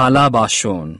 থালা বাসন।